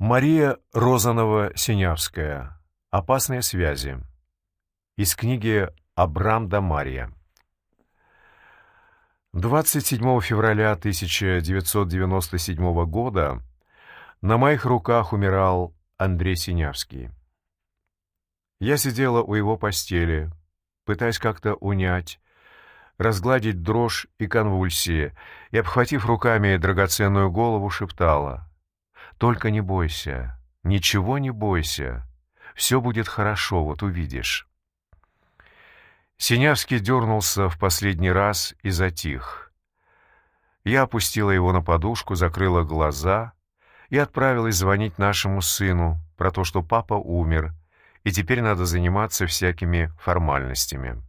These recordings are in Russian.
Мария Розанова-Синявская. Опасные связи. Из книги «Абрам да Мария». 27 февраля 1997 года на моих руках умирал Андрей Синявский. Я сидела у его постели, пытаясь как-то унять, разгладить дрожь и конвульсии, и, обхватив руками драгоценную голову, шептала — только не бойся, ничего не бойся. Все будет хорошо, вот увидишь. Синявский дернулся в последний раз и затих. Я опустила его на подушку, закрыла глаза и отправилась звонить нашему сыну про то, что папа умер, и теперь надо заниматься всякими формальностями.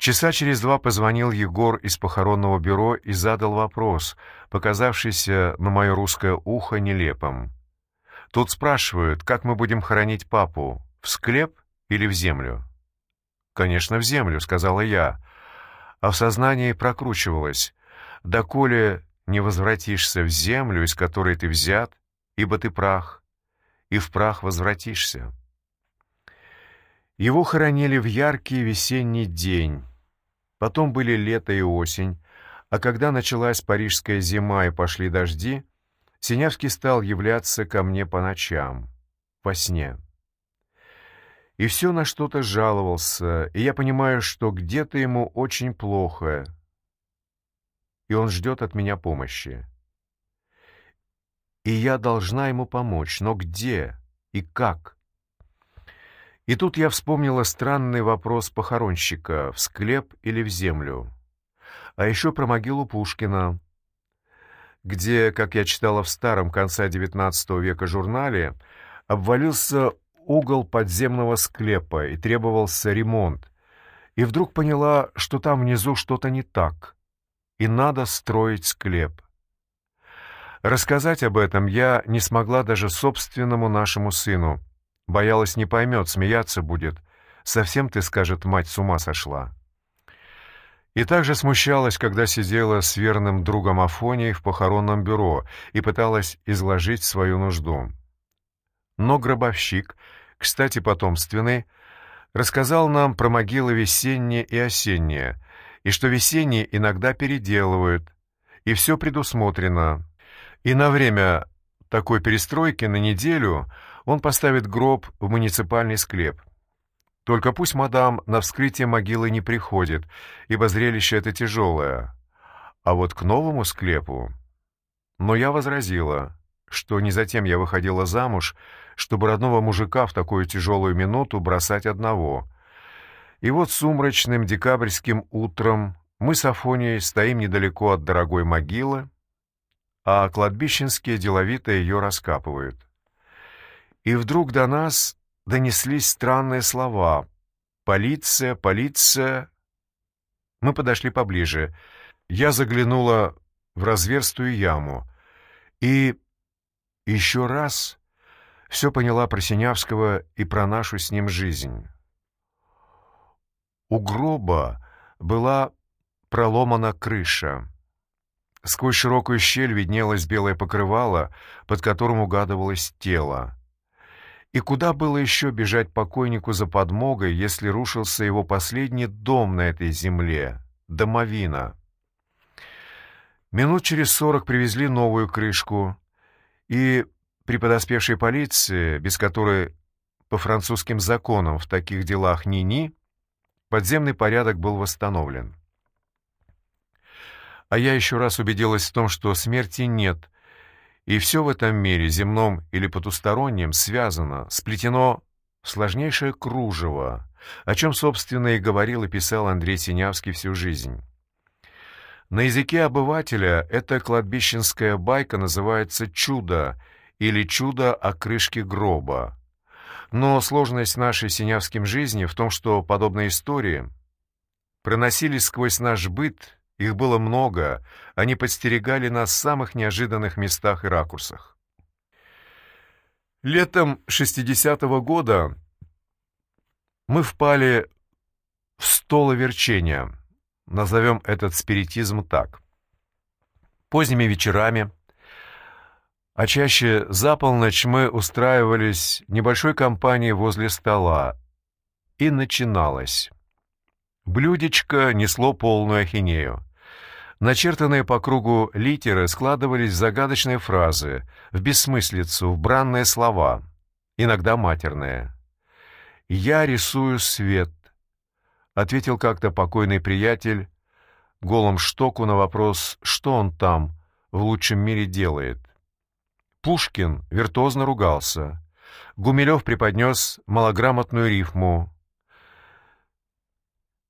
Часа через два позвонил Егор из похоронного бюро и задал вопрос, показавшийся на мое русское ухо нелепым. Тут спрашивают, как мы будем хоронить папу, в склеп или в землю? «Конечно, в землю», — сказала я. А в сознании прокручивалось. «Доколе не возвратишься в землю, из которой ты взят, ибо ты прах, и в прах возвратишься». Его хоронили в яркий весенний день, Потом были лето и осень, а когда началась парижская зима и пошли дожди, Синявский стал являться ко мне по ночам, во сне. И все на что-то жаловался, и я понимаю, что где-то ему очень плохо, и он ждет от меня помощи. И я должна ему помочь, но где и как? И тут я вспомнила странный вопрос похоронщика — в склеп или в землю. А еще про могилу Пушкина, где, как я читала в старом конца XIX века журнале, обвалился угол подземного склепа и требовался ремонт. И вдруг поняла, что там внизу что-то не так, и надо строить склеп. Рассказать об этом я не смогла даже собственному нашему сыну — Боялась, не поймет, смеяться будет. Совсем, ты, скажет, мать с ума сошла. И также смущалась, когда сидела с верным другом Афонией в похоронном бюро и пыталась изложить свою нужду. Но гробовщик, кстати, потомственный, рассказал нам про могилы весенние и осенние, и что весенние иногда переделывают, и все предусмотрено. И на время такой перестройки на неделю – он поставит гроб в муниципальный склеп. Только пусть мадам на вскрытие могилы не приходит, ибо зрелище это тяжелое. А вот к новому склепу... Но я возразила, что не затем я выходила замуж, чтобы родного мужика в такую тяжелую минуту бросать одного. И вот сумрачным декабрьским утром мы с Афонией стоим недалеко от дорогой могилы, а кладбищенские деловито ее раскапывают. И вдруг до нас донеслись странные слова. «Полиция! Полиция!» Мы подошли поближе. Я заглянула в разверстую яму. И еще раз все поняла про Синявского и про нашу с ним жизнь. У гроба была проломана крыша. Сквозь широкую щель виднелось белое покрывало, под которым угадывалось тело. И куда было еще бежать покойнику за подмогой, если рушился его последний дом на этой земле, домовина? Минут через сорок привезли новую крышку, и при подоспевшей полиции, без которой по французским законам в таких делах ни-ни, подземный порядок был восстановлен. А я еще раз убедилась в том, что смерти нет, и все в этом мире, земном или потустороннем, связано, сплетено сложнейшее кружево, о чем, собственно, и говорил и писал Андрей Синявский всю жизнь. На языке обывателя эта кладбищенская байка называется «чудо» или «чудо о крышке гроба». Но сложность нашей синявским жизни в том, что подобные истории проносились сквозь наш быт их было много, они подстерегали нас в самых неожиданных местах и ракурсах. Летом 60-го года мы впали в столоверчение, назовем этот спиритизм так. Поздними вечерами, а чаще за полночь мы устраивались небольшой компанией возле стола. И начиналось. Блюдечко несло полную ахинею. Начертанные по кругу литеры складывались в загадочные фразы, в бессмыслицу, в бранные слова, иногда матерные. «Я рисую свет», — ответил как-то покойный приятель голым штоку на вопрос, что он там в лучшем мире делает. Пушкин виртуозно ругался. Гумилев преподнес малограмотную рифму.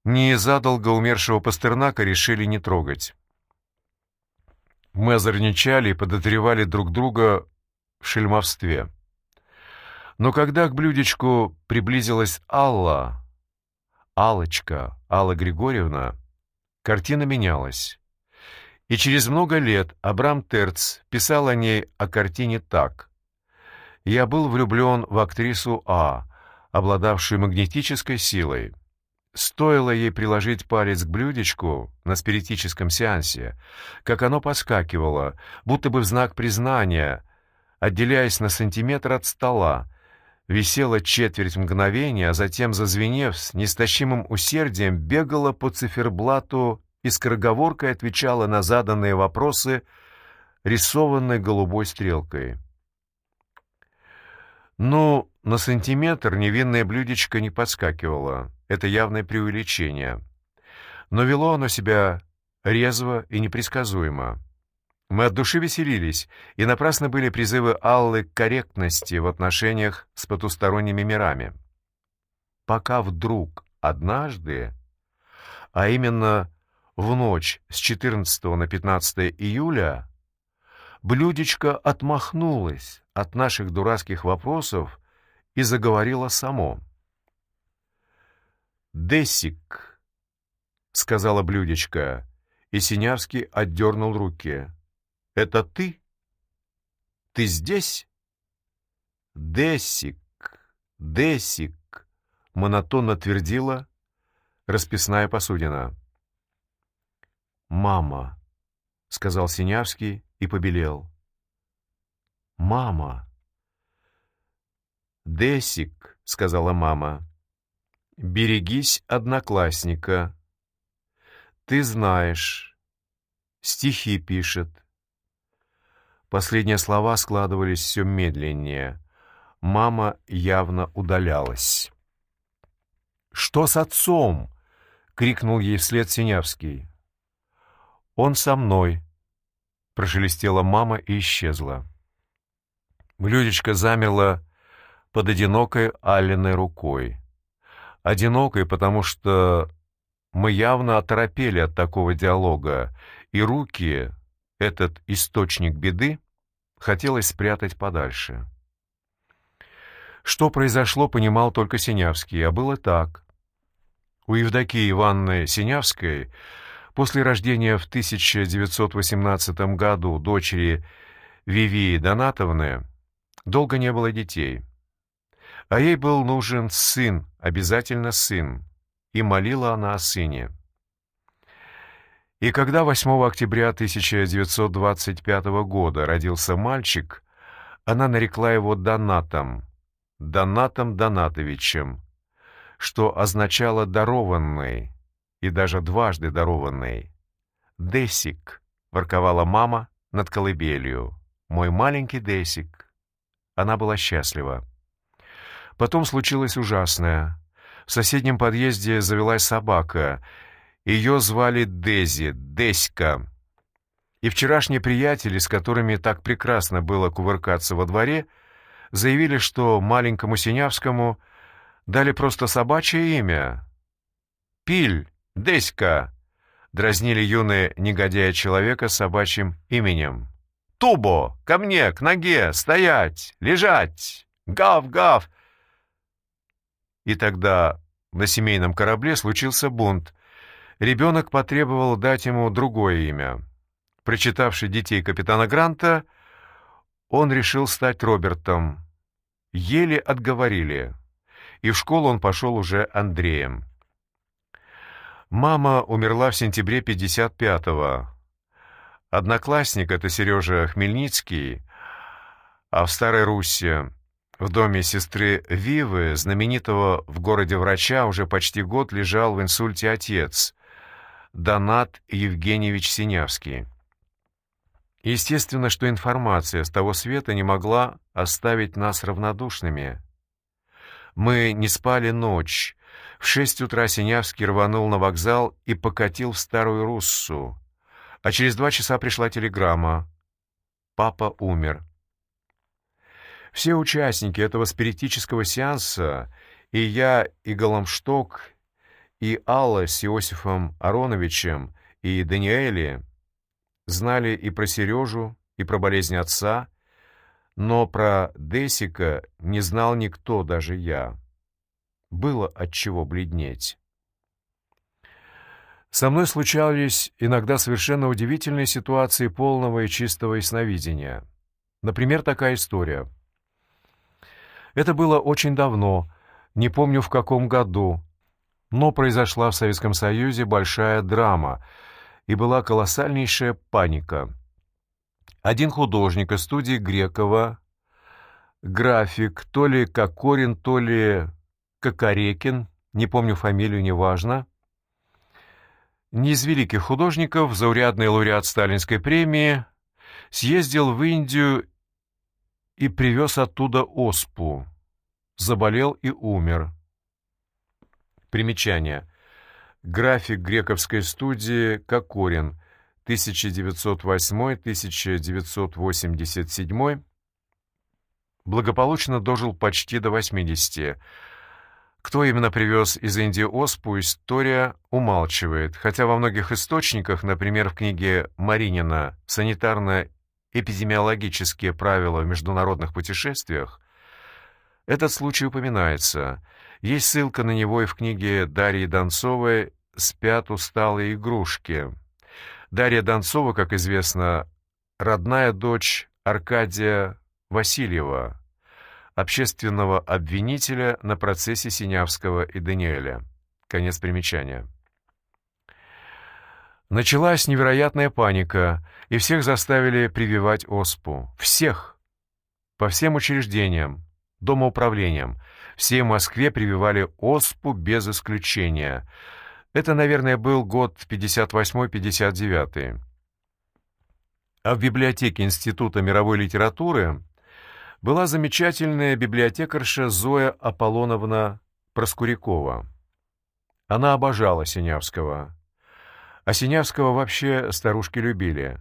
Не задолго умершего Пастернака решили не трогать. Мы озорничали и подозревали друг друга в шельмовстве. Но когда к блюдечку приблизилась Алла, Алочка, Алла Григорьевна, картина менялась. И через много лет Абрам Терц писал о ней о картине так. «Я был влюблен в актрису А, обладавшую магнетической силой. Стоило ей приложить палец к блюдечку на спиритическом сеансе, как оно подскакивало, будто бы в знак признания, отделяясь на сантиметр от стола, висела четверть мгновения, а затем, зазвенев с нестащимым усердием, бегала по циферблату и скороговоркой отвечала на заданные вопросы рисованной голубой стрелкой. Ну, на сантиметр невинное блюдечко не подскакивало. Это явное преувеличение. Но вело оно себя резво и непредсказуемо. Мы от души веселились, и напрасно были призывы Аллы к корректности в отношениях с потусторонними мирами. Пока вдруг однажды, а именно в ночь с 14 на 15 июля блюдечко отмахнулось от наших дурацких вопросов и заговорило само. «Десик», — сказала блюдечко, и Синявский отдернул руки. «Это ты? Ты здесь?» «Десик, Десик», — монотонно твердила расписная посудина. «Мама», — сказал Синявский и побелел. «Мама». «Десик», — сказала мама, — «берегись одноклассника. Ты знаешь, стихи пишет». Последние слова складывались все медленнее. Мама явно удалялась. «Что с отцом?» — крикнул ей вслед Синявский. «Он со мной», — прошелестела мама и исчезла. Блюдечко замерло под одинокой Алленой рукой. Одинокой, потому что мы явно оторопели от такого диалога, и руки, этот источник беды, хотелось спрятать подальше. Что произошло, понимал только Синявский, а было так. У Евдокии Ивановны Синявской После рождения в 1918 году дочери Вивии Донатовны долго не было детей. А ей был нужен сын, обязательно сын, и молила она о сыне. И когда 8 октября 1925 года родился мальчик, она нарекла его Донатом, Донатом Донатовичем, что означало «дарованный», и даже дважды дарованный. «Десик», — ворковала мама над колыбелью, — «мой маленький Десик». Она была счастлива. Потом случилось ужасное. В соседнем подъезде завелась собака. Ее звали Дези, Деська. И вчерашние приятели, с которыми так прекрасно было кувыркаться во дворе, заявили, что маленькому Синявскому дали просто собачье имя. Пиль, Деська!» — дразнили юные негодяя человека собачьим именем. «Тубо! Ко мне! К ноге! Стоять! Лежать! Гав-гав!» И тогда на семейном корабле случился бунт. Ребенок потребовал дать ему другое имя. Прочитавший детей капитана Гранта, он решил стать Робертом. Еле отговорили, и в школу он пошел уже Андреем. Мама умерла в сентябре 55-го. Одноклассник, это Сережа Хмельницкий, А в Старой Руси, в доме сестры Вивы, знаменитого в городе врача, уже почти год лежал в инсульте отец, Донат Евгеньевич Синявский. Естественно, что информация с того света не могла оставить нас равнодушными. Мы не спали ночь. В шесть утра Синявский рванул на вокзал и покатил в Старую Руссу. А через два часа пришла телеграмма. Папа умер. Все участники этого спиритического сеанса, и я, и Голомшток, и Алла с Иосифом Ароновичем, и Даниэли, знали и про Сережу, и про болезнь отца, но про Десика не знал никто, даже я. Было от чего бледнеть. Со мной случались иногда совершенно удивительные ситуации полного и чистого ясновидения. Например, такая история — это было очень давно, не помню в каком году, но произошла в Советском Союзе большая драма, и была колоссальнейшая паника. Один художник из студии Грекова, график, то ли Кокорин, то ли Кокорекин, не помню фамилию, неважно, не из великих художников, заурядный лауреат Сталинской премии, съездил в Индию и привез оттуда оспу. Заболел и умер. Примечание. График грековской студии Кокорин, 1908-1987, благополучно дожил почти до 80. Кто именно привез из Индии оспу, история умалчивает, хотя во многих источниках, например, в книге Маринина «Санитарная эпидемиологические правила в международных путешествиях, этот случай упоминается. Есть ссылка на него и в книге Дарьи Донцовой «Спят усталые игрушки». Дарья Донцова, как известно, родная дочь Аркадия Васильева, общественного обвинителя на процессе Синявского и Даниэля. Конец примечания. Началась невероятная паника, и всех заставили прививать оспу. Всех! По всем учреждениям, домоуправлениям. Все в Москве прививали оспу без исключения. Это, наверное, был год 58-59. А в библиотеке Института мировой литературы была замечательная библиотекарша Зоя Аполлоновна Проскурякова. Она обожала Синявского. А Синявского вообще старушки любили.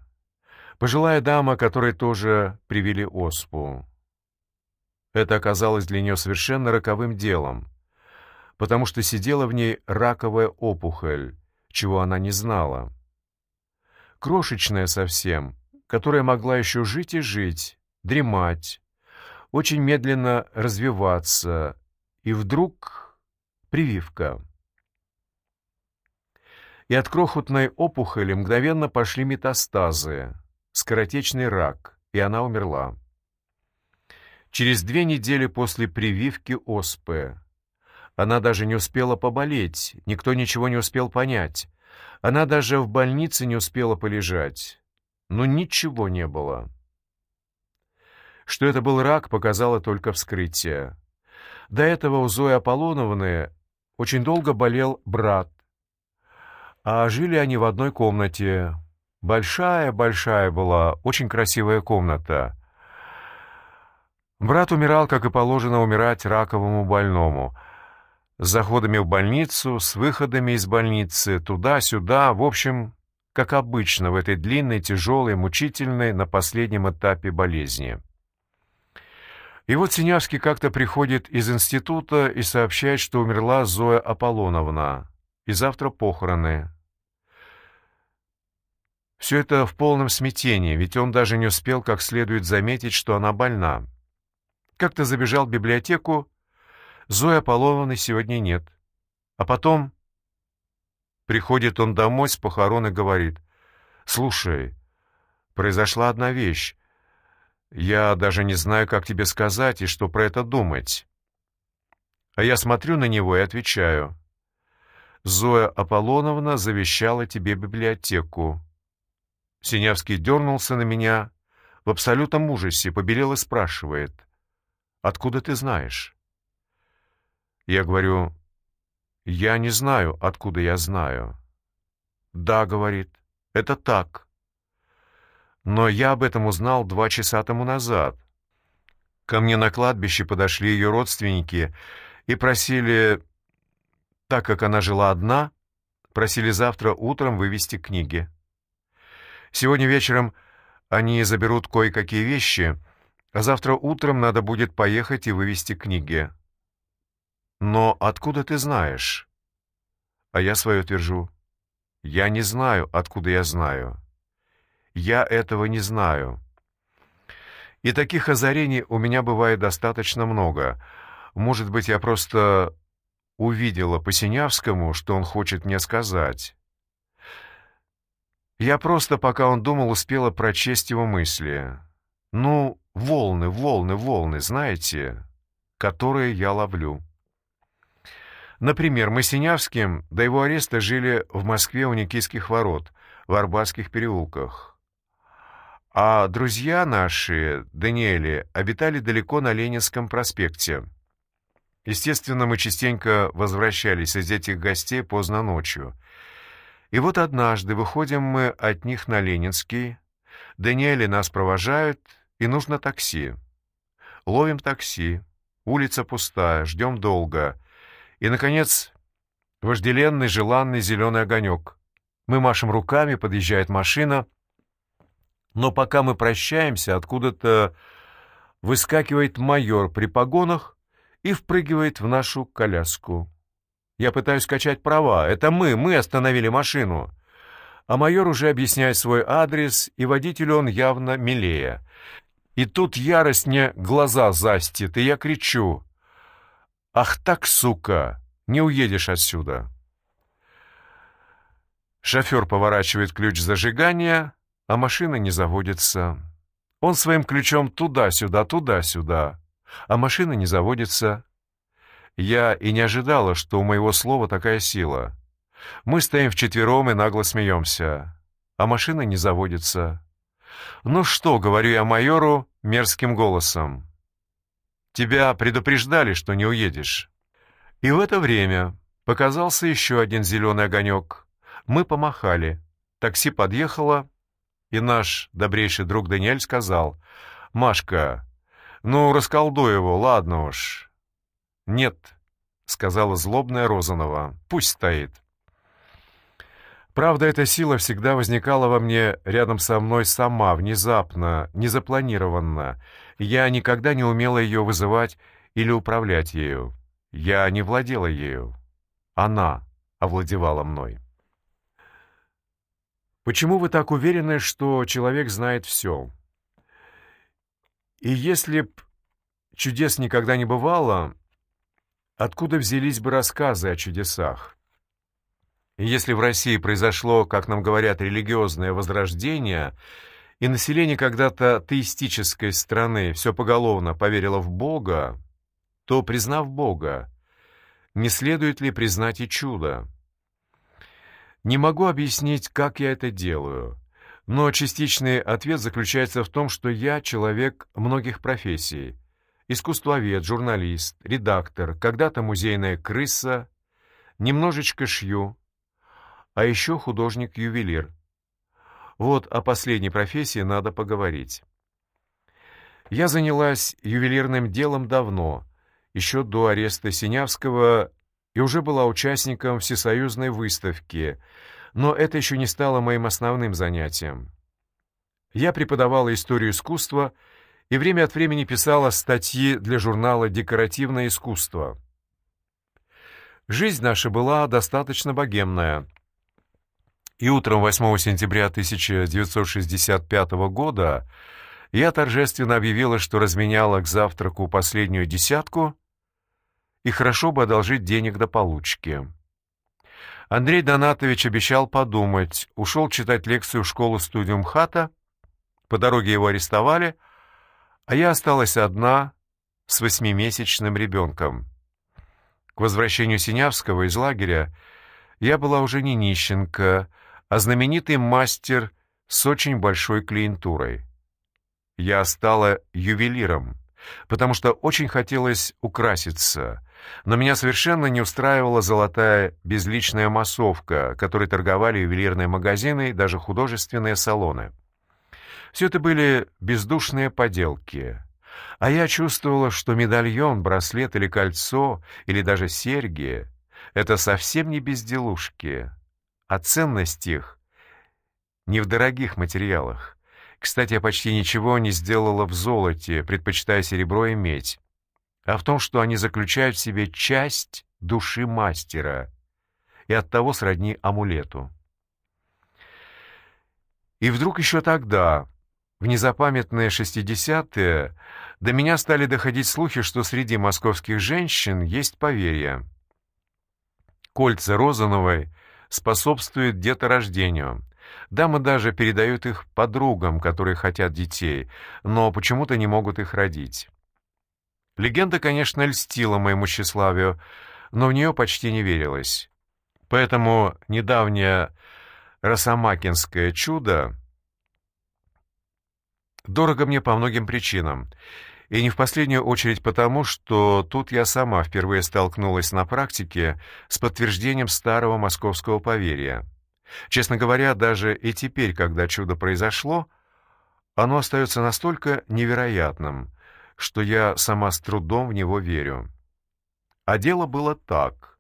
Пожилая дама, которой тоже привили оспу. Это оказалось для нее совершенно роковым делом, потому что сидела в ней раковая опухоль, чего она не знала. Крошечная совсем, которая могла еще жить и жить, дремать, очень медленно развиваться, и вдруг прививка и от крохотной опухоли мгновенно пошли метастазы, скоротечный рак, и она умерла. Через две недели после прививки оспы она даже не успела поболеть, никто ничего не успел понять. Она даже в больнице не успела полежать. Но ничего не было. Что это был рак, показало только вскрытие. До этого у Зои Аполлоновны очень долго болел брат, а жили они в одной комнате. Большая-большая была, очень красивая комната. Брат умирал, как и положено умирать раковому больному. С заходами в больницу, с выходами из больницы, туда-сюда, в общем, как обычно в этой длинной, тяжелой, мучительной на последнем этапе болезни. И вот Синявский как-то приходит из института и сообщает, что умерла Зоя Аполлоновна и завтра похороны. Все это в полном смятении, ведь он даже не успел как следует заметить, что она больна. Как-то забежал в библиотеку, Зои Аполлоновны сегодня нет. А потом приходит он домой с похорон и говорит, «Слушай, произошла одна вещь. Я даже не знаю, как тебе сказать и что про это думать». А я смотрю на него и отвечаю, Зоя Аполлоновна завещала тебе библиотеку. Синявский дернулся на меня, в абсолютном ужасе, побелел и спрашивает, «Откуда ты знаешь?» Я говорю, «Я не знаю, откуда я знаю». «Да», — говорит, — «это так». Но я об этом узнал два часа тому назад. Ко мне на кладбище подошли ее родственники и просили, так как она жила одна, просили завтра утром вывести книги. Сегодня вечером они заберут кое-какие вещи, а завтра утром надо будет поехать и вывести книги. Но откуда ты знаешь? А я свое твержу. Я не знаю, откуда я знаю. Я этого не знаю. И таких озарений у меня бывает достаточно много. Может быть, я просто увидела по Синявскому, что он хочет мне сказать. Я просто, пока он думал, успела прочесть его мысли. Ну, волны, волны, волны, знаете, которые я ловлю. Например, мы с Синявским до его ареста жили в Москве у Никийских ворот, в Арбатских переулках. А друзья наши, Даниэли, обитали далеко на Ленинском проспекте. Естественно, мы частенько возвращались из этих гостей поздно ночью — и вот однажды выходим мы от них на Ленинский, Даниэли нас провожают, и нужно такси. Ловим такси, улица пустая, ждем долго. И, наконец, вожделенный, желанный зеленый огонек. Мы машем руками, подъезжает машина. Но пока мы прощаемся, откуда-то выскакивает майор при погонах и впрыгивает в нашу коляску. Я пытаюсь качать права. Это мы, мы остановили машину. А майор уже объясняет свой адрес, и водителю он явно милее. И тут ярость мне глаза застит, и я кричу. «Ах так, сука! Не уедешь отсюда!» Шофер поворачивает ключ зажигания, а машина не заводится. Он своим ключом туда-сюда, туда-сюда, а машина не заводится. Я и не ожидала, что у моего слова такая сила. Мы стоим вчетвером и нагло смеемся, а машина не заводится. «Ну что?» — говорю я майору мерзким голосом. «Тебя предупреждали, что не уедешь». И в это время показался еще один зеленый огонек. Мы помахали. Такси подъехало, и наш добрейший друг Даниэль сказал, «Машка, ну, расколдуй его, ладно уж, «Нет», — сказала злобная Розанова, — «пусть стоит». Правда, эта сила всегда возникала во мне рядом со мной сама, внезапно, незапланированно. Я никогда не умела ее вызывать или управлять ею. Я не владела ею. Она овладевала мной. Почему вы так уверены, что человек знает все? И если б чудес никогда не бывало, Откуда взялись бы рассказы о чудесах? И если в России произошло, как нам говорят, религиозное возрождение, и население когда-то теистической страны все поголовно поверило в Бога, то, признав Бога, не следует ли признать и чудо? Не могу объяснить, как я это делаю, но частичный ответ заключается в том, что я человек многих профессий — искусствовед, журналист, редактор, когда-то музейная крыса, немножечко шью, а еще художник-ювелир. Вот о последней профессии надо поговорить. Я занялась ювелирным делом давно, еще до ареста Синявского, и уже была участником всесоюзной выставки, но это еще не стало моим основным занятием. Я преподавала историю искусства и время от времени писала статьи для журнала «Декоративное искусство». Жизнь наша была достаточно богемная. И утром 8 сентября 1965 года я торжественно объявила, что разменяла к завтраку последнюю десятку и хорошо бы одолжить денег до получки. Андрей Донатович обещал подумать, ушел читать лекцию в школу-студию МХАТа, по дороге его арестовали — а я осталась одна с восьмимесячным ребенком. К возвращению Синявского из лагеря я была уже не нищенка, а знаменитый мастер с очень большой клиентурой. я стала ювелиром, потому что очень хотелось украситься, но меня совершенно не устраивала золотая безличная массовка, которой торговали ювелирные магазины и даже художественные салоны. Все это были бездушные поделки. А я чувствовала, что медальон, браслет или кольцо, или даже серьги — это совсем не безделушки, а ценность их не в дорогих материалах. Кстати, я почти ничего не сделала в золоте, предпочитая серебро и медь, а в том, что они заключают в себе часть души мастера и оттого сродни амулету. И вдруг еще тогда, в незапамятные шестидесятые, до меня стали доходить слухи, что среди московских женщин есть поверье. Кольца Розановой способствуют деторождению. Дамы даже передают их подругам, которые хотят детей, но почему-то не могут их родить. Легенда, конечно, льстила моему тщеславию, но в нее почти не верилось. Поэтому недавнее Росомакинское чудо дорого мне по многим причинам, и не в последнюю очередь потому, что тут я сама впервые столкнулась на практике с подтверждением старого московского поверья. Честно говоря, даже и теперь, когда чудо произошло, оно остается настолько невероятным, что я сама с трудом в него верю. А дело было так.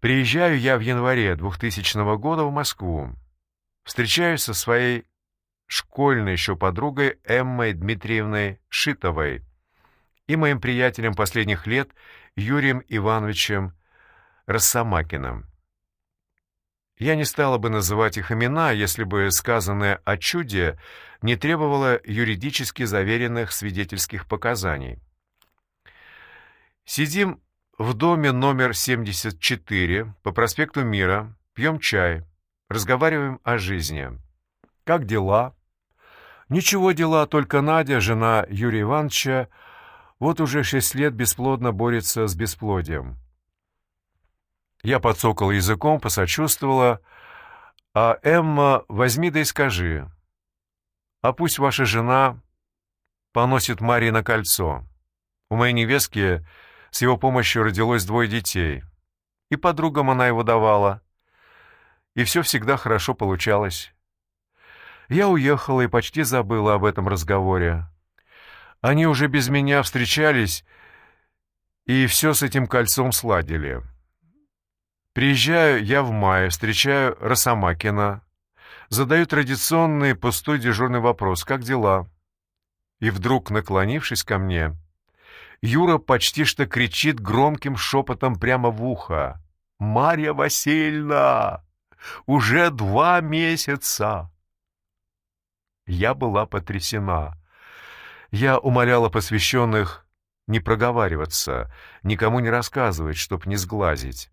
Приезжаю я в январе 2000 года в Москву. Встречаюсь со своей школьной еще подругой Эммой Дмитриевной Шитовой и моим приятелем последних лет Юрием Ивановичем Росомакиным. Я не стала бы называть их имена, если бы сказанное о чуде не требовало юридически заверенных свидетельских показаний. Сидим в доме номер 74 по проспекту Мира, пьем чай, разговариваем о жизни. Как дела? Ничего дела, только Надя, жена Юрия Ивановича, вот уже шесть лет бесплодно борется с бесплодием. Я подсокал языком, посочувствовала. «А, Эмма, возьми да и скажи. А пусть ваша жена поносит Марии на кольцо. У моей невестки с его помощью родилось двое детей. И подругам она его давала. И все всегда хорошо получалось. Я уехала и почти забыла об этом разговоре. Они уже без меня встречались и все с этим кольцом сладили». Приезжаю я в мае, встречаю Росомакина, задаю традиционный пустой дежурный вопрос «Как дела?». И вдруг, наклонившись ко мне, Юра почти что кричит громким шепотом прямо в ухо. «Марья Васильевна! Уже два месяца!» Я была потрясена. Я умоляла посвященных не проговариваться, никому не рассказывать, чтоб не сглазить.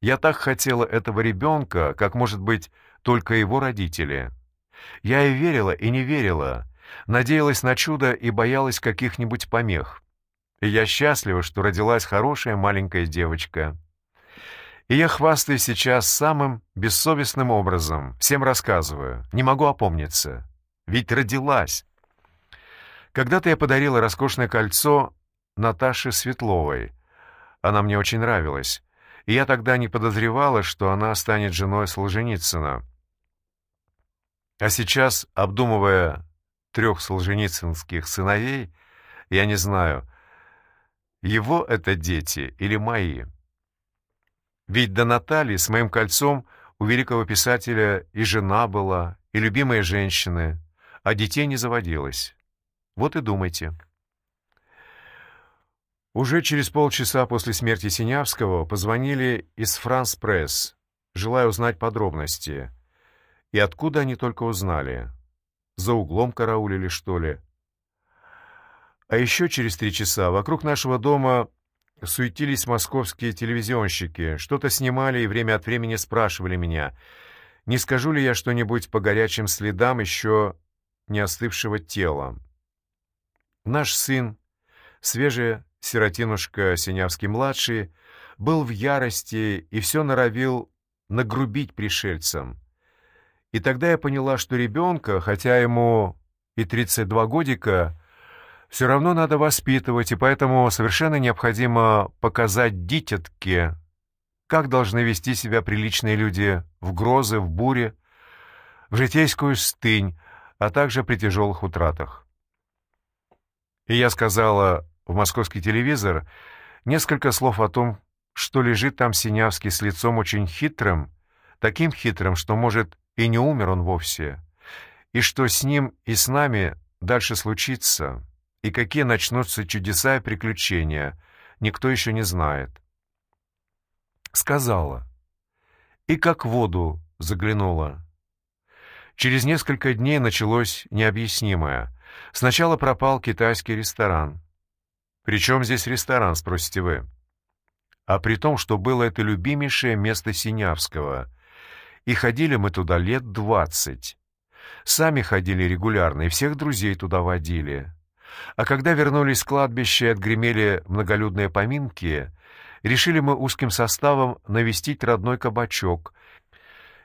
Я так хотела этого ребенка, как, может быть, только его родители. Я и верила, и не верила, надеялась на чудо и боялась каких-нибудь помех. И я счастлива, что родилась хорошая маленькая девочка. И я хвастаюсь сейчас самым бессовестным образом, всем рассказываю, не могу опомниться. Ведь родилась. Когда-то я подарила роскошное кольцо Наташе Светловой. Она мне очень нравилась и я тогда не подозревала, что она станет женой Солженицына. А сейчас, обдумывая трех солженицынских сыновей, я не знаю, его это дети или мои. Ведь до Натальи с моим кольцом у великого писателя и жена была, и любимые женщины, а детей не заводилось. Вот и думайте. Уже через полчаса после смерти Синявского позвонили из «Франс Пресс», желая узнать подробности. И откуда они только узнали? За углом караулили, что ли? А еще через три часа вокруг нашего дома суетились московские телевизионщики, что-то снимали и время от времени спрашивали меня, не скажу ли я что-нибудь по горячим следам еще не остывшего тела. Наш сын, свежая Сиротинушка Синявский-младший был в ярости и все норовил нагрубить пришельцам. И тогда я поняла, что ребенка, хотя ему и 32 годика все равно надо воспитывать, и поэтому совершенно необходимо показать дитятке, как должны вести себя приличные люди в грозы, в буре, в житейскую стынь, а также при тяжелых утратах. И я сказала в московский телевизор несколько слов о том, что лежит там Синявский с лицом очень хитрым, таким хитрым, что, может, и не умер он вовсе, и что с ним и с нами дальше случится, и какие начнутся чудеса и приключения, никто еще не знает. Сказала. И как в воду заглянула. Через несколько дней началось необъяснимое. Сначала пропал китайский ресторан. «При чем здесь ресторан?» — спросите вы. А при том, что было это любимейшее место Синявского. И ходили мы туда лет двадцать. Сами ходили регулярно, и всех друзей туда водили. А когда вернулись с кладбища и отгремели многолюдные поминки, решили мы узким составом навестить родной кабачок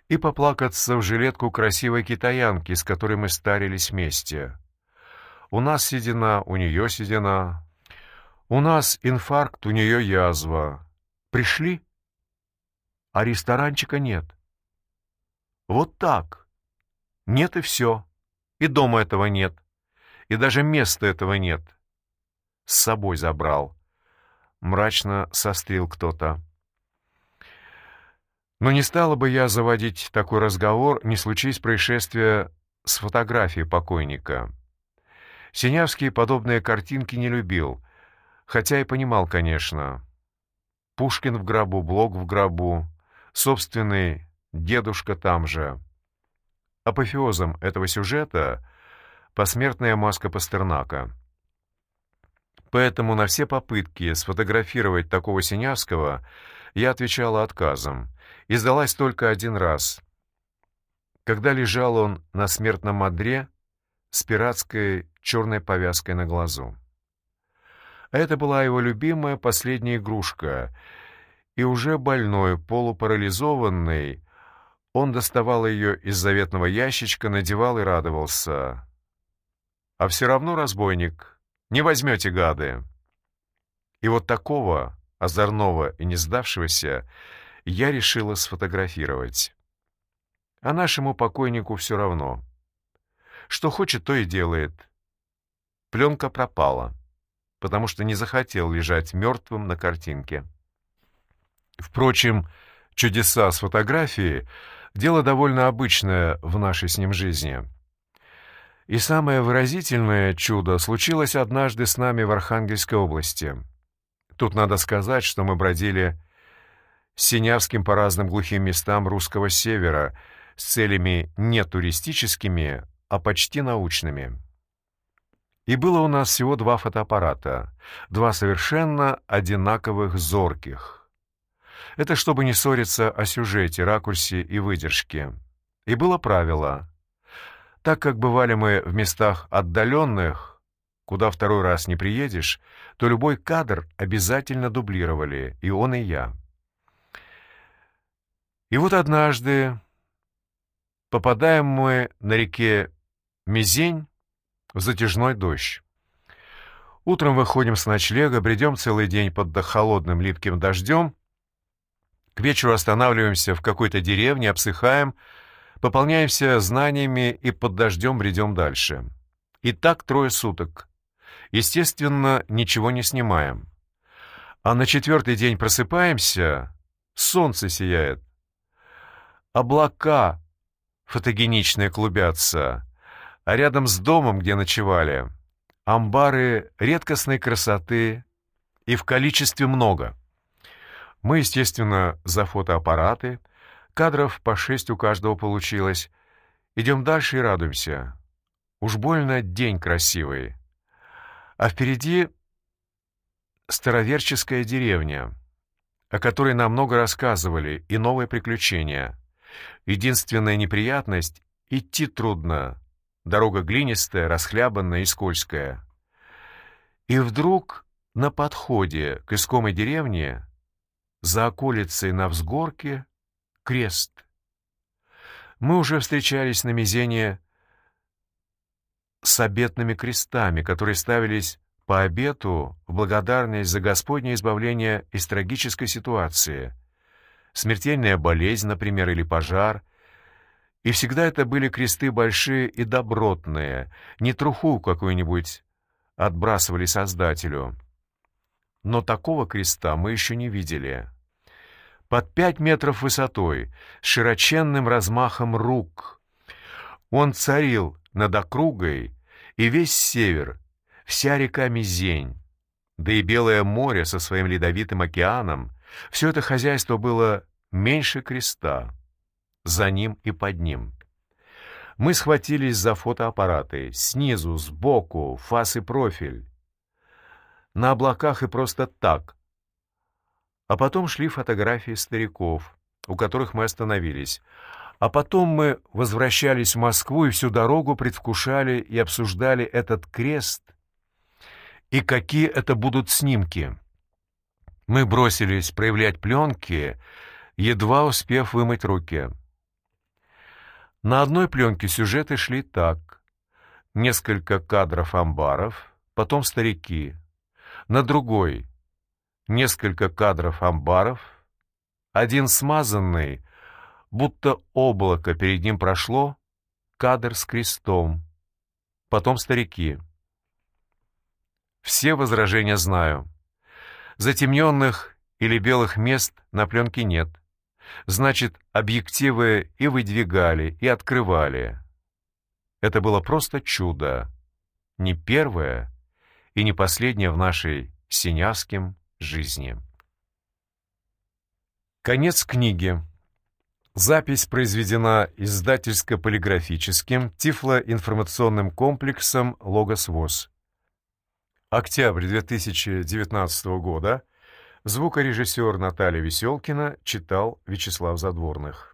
и поплакаться в жилетку красивой китаянки, с которой мы старились вместе. У нас седина, у нее седина. У нас инфаркт, у нее язва. Пришли, а ресторанчика нет. Вот так. Нет и все. И дома этого нет. И даже места этого нет. С собой забрал. Мрачно сострил кто-то. Но не стала бы я заводить такой разговор, не случись происшествия с фотографией покойника. Синявский подобные картинки не любил, хотя и понимал, конечно. Пушкин в гробу, Блок в гробу, собственный дедушка там же. Апофеозом этого сюжета — посмертная маска Пастернака. Поэтому на все попытки сфотографировать такого Синявского я отвечала отказом — и сдалась только один раз, когда лежал он на смертном одре с пиратской черной повязкой на глазу. Это была его любимая последняя игрушка, и уже больной, полупарализованный, он доставал ее из заветного ящичка, надевал и радовался. «А все равно, разбойник, не возьмете гады!» И вот такого, озорного и не сдавшегося, я решила сфотографировать. А нашему покойнику все равно. Что хочет, то и делает. Пленка пропала, потому что не захотел лежать мертвым на картинке. Впрочем, чудеса с фотографией — дело довольно обычное в нашей с ним жизни. И самое выразительное чудо случилось однажды с нами в Архангельской области. Тут надо сказать, что мы бродили Синявским по разным глухим местам русского севера с целями не туристическими, а почти научными. И было у нас всего два фотоаппарата, два совершенно одинаковых зорких. Это чтобы не ссориться о сюжете, ракурсе и выдержке. И было правило. Так как бывали мы в местах отдаленных, куда второй раз не приедешь, то любой кадр обязательно дублировали, и он, и я. И вот однажды попадаем мы на реке Мизень затяжной дождь. Утром выходим с ночлега, бредем целый день под холодным липким дождем. К вечеру останавливаемся в какой-то деревне, обсыхаем, пополняемся знаниями и под дождем бредем дальше. И так трое суток. Естественно, ничего не снимаем. А на четвертый день просыпаемся, солнце сияет. Облака фотогеничные клубятся, а рядом с домом, где ночевали, амбары редкостной красоты и в количестве много. Мы, естественно, за фотоаппараты, кадров по шесть у каждого получилось. Идем дальше и радуемся. Уж больно день красивый. А впереди староверческая деревня, о которой нам много рассказывали, и новые приключения — Единственная неприятность — идти трудно. Дорога глинистая, расхлябанная и скользкая. И вдруг на подходе к искомой деревне, за околицей на взгорке, крест. Мы уже встречались на мизене с обетными крестами, которые ставились по обету в благодарность за Господнее избавление из трагической ситуации. Смертельная болезнь, например, или пожар. И всегда это были кресты большие и добротные, не труху какую-нибудь отбрасывали Создателю. Но такого креста мы еще не видели. Под пять метров высотой, с широченным размахом рук. Он царил над округой, и весь север, вся река Мизень, да и Белое море со своим ледовитым океаном, все это хозяйство было меньше креста, за ним и под ним. Мы схватились за фотоаппараты, снизу, сбоку, фас и профиль. На облаках и просто так. А потом шли фотографии стариков, у которых мы остановились. А потом мы возвращались в Москву и всю дорогу предвкушали и обсуждали этот крест и какие это будут снимки. Мы бросились проявлять пленки, едва успев вымыть руки. На одной пленке сюжеты шли так. Несколько кадров амбаров, потом старики. На другой — несколько кадров амбаров, один смазанный, будто облако перед ним прошло, кадр с крестом, потом старики. Все возражения знаю. Затемненных или белых мест на пленке нет. Значит, объективы и выдвигали, и открывали. Это было просто чудо. Не первое и не последнее в нашей синявским жизни. Конец книги. Запись произведена издательско-полиграфическим тифлоинформационным комплексом «Логос ВОЗ». Октябрь 2019 года. Звукорежиссер Наталья Веселкина читал Вячеслав Задворных.